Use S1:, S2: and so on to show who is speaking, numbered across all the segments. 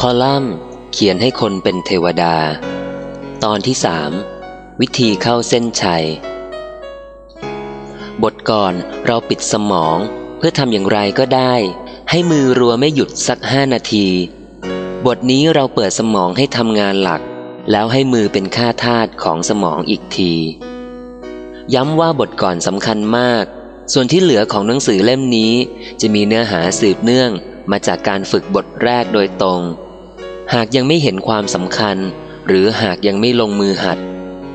S1: คอลัมน์ เขียนให้คนเป็นเทวดา ตอนที่สามวิธีเข้าเส้นชัย บทก่อนเราปิดสมองเพื่อทำอย่างไรก็ได้ ให้มือรัวไม่หยุดสักห้านาที บทนี้เราเปิดสมองให้ทำงานหลัก แล้วให้มือเป็นค่าทาสของสมองอีกที ย้ำว่าบทก่อนสำคัญมาก ส่วนที่เหลือของหนังสือเล่มนี้ จะมีเนื้อหาสืบเนื่องมาจากการฝึกบทแรกโดยตรง หากยังไม่เห็นความสำคัญ หรือหากยังไม่ลงมือหัด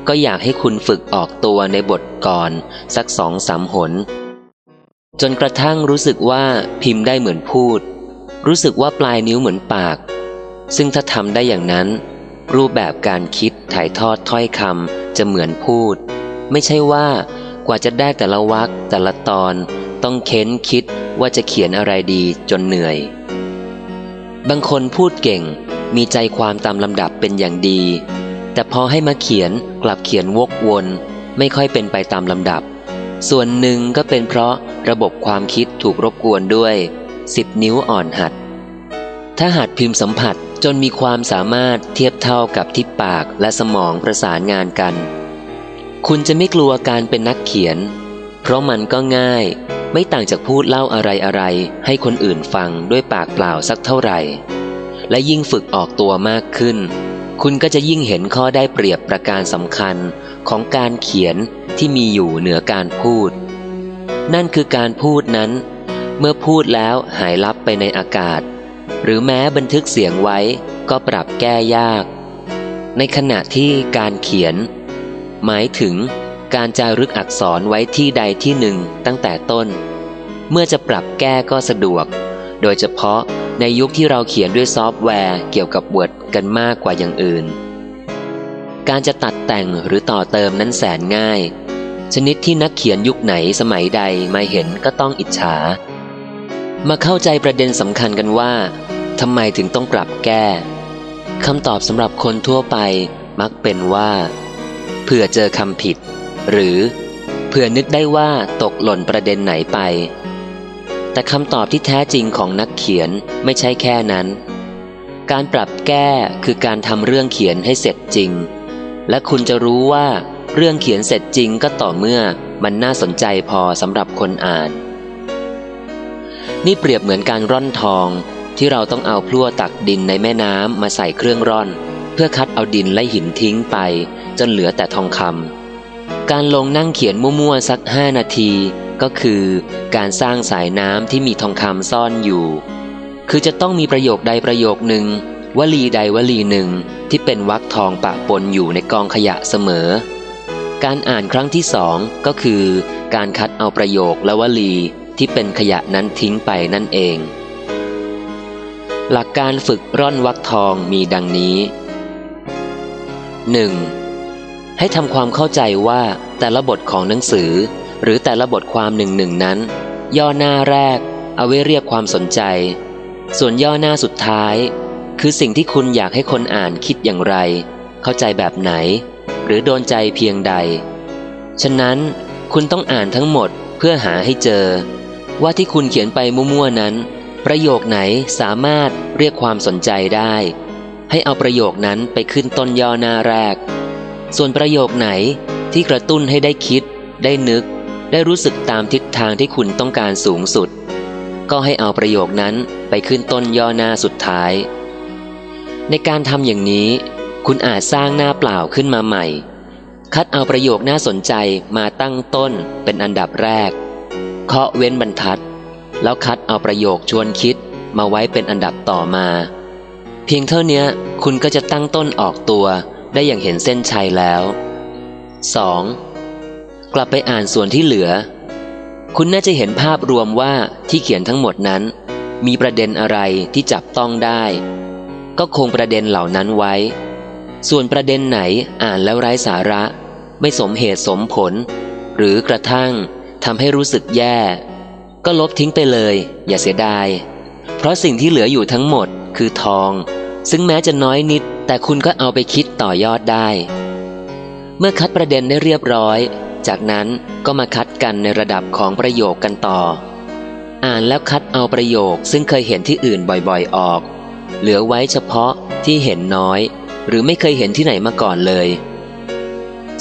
S1: ก็อยากให้คุณฝึกออกตัวในบทก่อน สักสองสามหน จนกระทั่งรู้สึกว่าพิมพ์ได้เหมือนพูด รู้สึกว่าปลายนิ้วเหมือนปาก ซึ่งถ้าทำได้อย่างนั้น รูปแบบการคิดถ่ายทอดถ้อยคำจะเหมือนพูด ไม่ใช่ว่ากว่าจะได้แต่ละวรรคแต่ละตอน ต้องเค้นคิดว่าจะเขียนอะไรดีจนเหนื่อย บางคนพูดเก่ง มีใจความตามลำดับเป็นอย่างดี แต่พอให้มาเขียนกลับเขียนวกวน ไม่ค่อยเป็นไปตามลำดับ ส่วนหนึ่งก็เป็นเพราะระบบความคิดถูกรบกวนด้วยสิบนิ้วอ่อนหัด ถ้าหัดพิมพ์สัมผัสจนมีความสามารถเทียบเท่ากับที่ปากและสมองประสานงานกัน คุณจะไม่กลัวการเป็นนักเขียน เพราะมันก็ง่าย ไม่ต่างจากพูดเล่าอะไรอะไรให้คนอื่นฟังด้วยปากเปล่าสักเท่าไหร่ และยิ่งฝึกออกตัวมากขึ้น คุณก็จะยิ่งเห็นข้อได้เปรียบประการสำคัญของการเขียนที่มีอยู่เหนือการพูด นั่นคือการพูดนั้น เมื่อพูดแล้วหายลับไปในอากาศ หรือแม้บันทึกเสียงไว้ก็ปรับแก้ยาก ในขณะที่การเขียน หมายถึงการจารึกอักษรไว้ที่ใดที่หนึ่งตั้งแต่ต้น เมื่อจะปรับแก้ก็สะดวก โดยเฉพาะ ในยุคที่เราเขียนด้วยซอฟต์แวร์เกี่ยวกับวอร์ดกันมากกว่าอย่างอื่น การจะตัดแต่งหรือต่อเติมนั้นแสนง่าย ชนิดที่นักเขียนยุคไหนสมัยใดมาเห็นก็ต้องอิจฉา มาเข้าใจประเด็นสำคัญกันว่าทำไมถึงต้องปรับแก้คำตอบสำหรับคนทั่วไปมักเป็นว่าเผื่อเจอคำผิด หรือเผื่อนึกได้ว่าตกหล่นประเด็นไหนไป แต่คำตอบที่แท้จริงของนักเขียนไม่ใช่แค่นั้น การปรับแก้คือการทำเรื่องเขียนให้เสร็จจริง และคุณจะรู้ว่าเรื่องเขียนเสร็จจริงก็ต่อเมื่อมันน่าสนใจพอสำหรับคนอ่าน นี่เปรียบเหมือนการร่อนทองที่เราต้องเอาพลั่วตักดินในแม่น้ำมาใส่เครื่องร่อน เพื่อคัดเอาดินและหินทิ้งไป จนเหลือแต่ทองคำการลงนั่งเขียนมั่วๆสักห้านาที ก็คือการสร้างสายน้ำที่มีทองคำซ่อนอยู่ คือจะต้องมีประโยคใดประโยคหนึ่งวลีใดวลีหนึ่งที่เป็นวรรคทองปะปนอยู่ในกองขยะเสมอ การอ่านครั้งที่สองก็คือการคัดเอาประโยคและวลีที่เป็นขยะนั้นทิ้งไปนั่นเอง หลักการฝึกร่อนวรรคทองมีดังนี้ 1. ให้ทำความเข้าใจว่าแต่ละบทของหนังสือ หรือแต่ละบทความหนึ่งหนึ่งนั้น ย่อหน้าแรก เอาไว้เรียกความสนใจ ส่วนย่อหน้าสุดท้าย คือสิ่งที่คุณอยากให้คนอ่านคิดอย่างไร เข้าใจแบบไหน หรือโดนใจเพียงใด ฉะนั้นคุณต้องอ่านทั้งหมดเพื่อหาให้เจอ ว่าที่คุณเขียนไปมั่วๆนั้น ประโยคไหนสามารถเรียกความสนใจได้ ให้เอาประโยคนั้นไปขึ้นต้นย่อหน้าแรก ส่วนประโยคไหนที่กระตุ้นให้ได้คิด ได้นึก ได้รู้สึกตามทิศทางที่คุณต้องการสูงสุด ก็ให้เอาประโยคนั้นไปขึ้นต้นย่อหน้าสุดท้าย ในการทำอย่างนี้ คุณอาจสร้างหน้าเปล่าขึ้นมาใหม่ คัดเอาประโยคน่าสนใจมาตั้งต้นเป็นอันดับแรก เคาะเว้นบรรทัด แล้วคัดเอาประโยคชวนคิดมาไว้เป็นอันดับต่อมา เพียงเท่านี้คุณก็จะตั้งต้นออกตัวได้อย่างเห็นเส้นชัยแล้ว 2. กลับไปอ่านส่วนที่เหลือ คุณน่าจะเห็นภาพรวมว่าที่เขียนทั้งหมดนั้น มีประเด็นอะไรที่จับต้องได้ ก็คงประเด็นเหล่านั้นไว้ ส่วนประเด็นไหนอ่านแล้วไร้สาระ ไม่สมเหตุสมผล หรือกระทั่งทำให้รู้สึกแย่ ก็ลบทิ้งไปเลย อย่าเสียดาย เพราะสิ่งที่เหลืออยู่ทั้งหมดคือทอง ซึ่งแม้จะน้อยนิด แต่คุณก็เอาไปคิดต่อยอดได้ เมื่อคัดประเด็นได้เรียบร้อย จากนั้นก็มาคัดกันในระดับของประโยคกันต่อ อ่านแล้วคัดเอาประโยคซึ่งเคยเห็นที่อื่นบ่อยๆออก เหลือไว้เฉพาะที่เห็นน้อย หรือไม่เคยเห็นที่ไหนมาก่อนเลย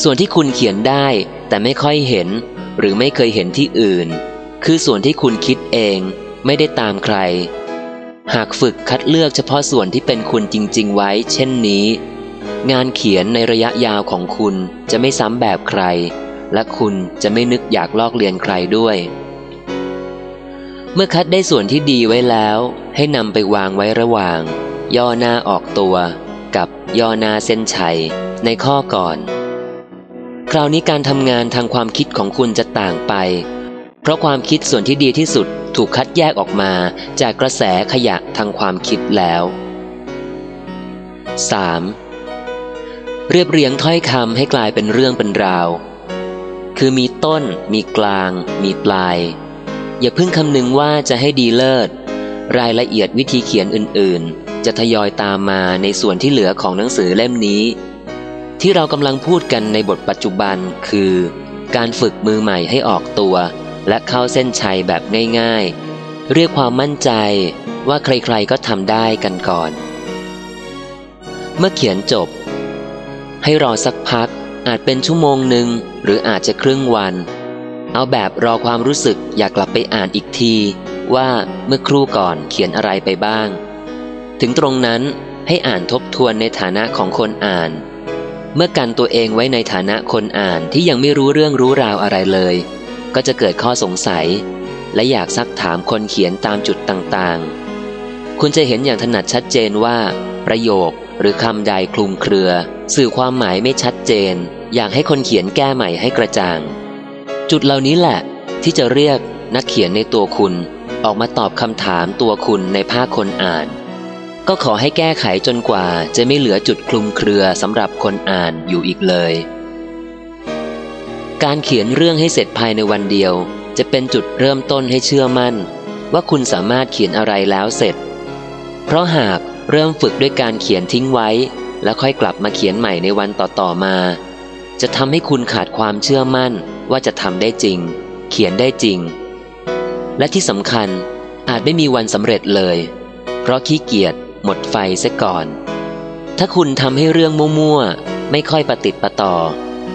S1: ส่วนที่คุณเขียนได้ แต่ไม่ค่อยเห็น หรือไม่เคยเห็นที่อื่น คือส่วนที่คุณคิดเองไม่ได้ตามใคร หากฝึกคัดเลือกเฉพาะส่วนที่เป็นคุณจริง ๆ ไว้ เช่นนี้ งานเขียนในระยะยาวของคุณจะไม่ซ้ำแบบใคร และคุณจะไม่นึกอยากลอกเลียนใครด้วย เมื่อคัดได้ส่วนที่ดีไว้แล้ว ให้นำไปวางไว้ระหว่าง ย่อหน้าออกตัว กับย่อหน้าเส้นชัย ในข้อก่อน คราวนี้การทำงานทางความคิดของคุณจะต่างไป เพราะความคิดส่วนที่ดีที่สุดถูกคัดแยกออกมาจากกระแสขยะทางความคิดแล้ว 3. เรียบเรียงถ้อยคำให้กลายเป็นเรื่องเป็นราว คือมีต้น มีกลาง มีปลาย อย่าเพิ่งคำนึงว่าจะให้ดีเลิศ รายละเอียดวิธีเขียนอื่นๆ จะทยอยตามมาในส่วนที่เหลือของหนังสือเล่มนี้ ที่เรากำลังพูดกันในบทปัจจุบันคือ การฝึกมือใหม่ให้ออกตัว และเข้าเส้นชัยแบบง่ายๆ เรียกความมั่นใจว่าใครๆก็ทำได้กันก่อน เมื่อเขียนจบ ให้รอสักพักอาจเป็นชั่วโมงหนึ่ง หรืออาจจะครึ่งวัน เอาแบบรอความรู้สึกอยากกลับไปอ่านอีกที ว่าเมื่อครู่ก่อนเขียนอะไรไปบ้าง ถึงตรงนั้นให้อ่านทบทวนในฐานะของคนอ่าน เมื่อกันตัวเองไว้ในฐานะคนอ่านที่ยังไม่รู้เรื่องรู้ราวอะไรเลย ก็จะเกิดข้อสงสัย และอยากซักถามคนเขียนตามจุดต่างๆ คุณจะเห็นอย่างถนัดชัดเจนว่า ประโยคหรือคำใดคลุมเครือ สื่อความหมายไม่ชัดเจน อยากให้คนเขียนแก้ใหม่ให้กระจ่าง จุดเหล่านี้แหละ ที่จะเรียกนักเขียนในตัวคุณ ออกมาตอบคำถามตัวคุณในภาคคนอ่าน ก็ขอให้แก้ไขจนกว่าจะไม่เหลือจุดคลุมเครือสำหรับคนอ่านอยู่อีกเลย การเขียนเรื่องให้เสร็จภายในวันเดียว จะเป็นจุดเริ่มต้นให้เชื่อมั่น ว่าคุณสามารถเขียนอะไรแล้วเสร็จ เพราะหากเริ่มฝึกด้วยการเขียนทิ้งไว้ แล้วค่อยกลับมาเขียนใหม่ในวันต่อๆมา จะทำให้คุณขาดความเชื่อมั่นว่าจะทำได้จริง เขียนได้จริง และที่สำคัญอาจไม่มีวันสำเร็จเลย เพราะขี้เกียจหมดไฟเสียก่อน ถ้าคุณทำให้เรื่องมั่วๆ ไม่ค่อยประติดประต่อ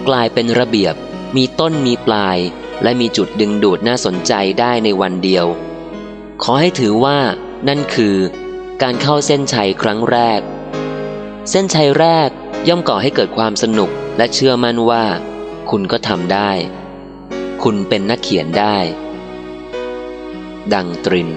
S1: กลายเป็นระเบียบ มีต้นมีปลาย และมีจุดดึงดูดน่าสนใจได้ในวันเดียว ขอให้ถือว่านั่นคือ การเข้าเส้นชัยครั้งแรก เส้นชัยแรกย่อมก่อให้เกิดความสนุกและเชื่อมั่นว่า คุณก็ทำได้ คุณเป็นนักเขียนได้ ดังตริน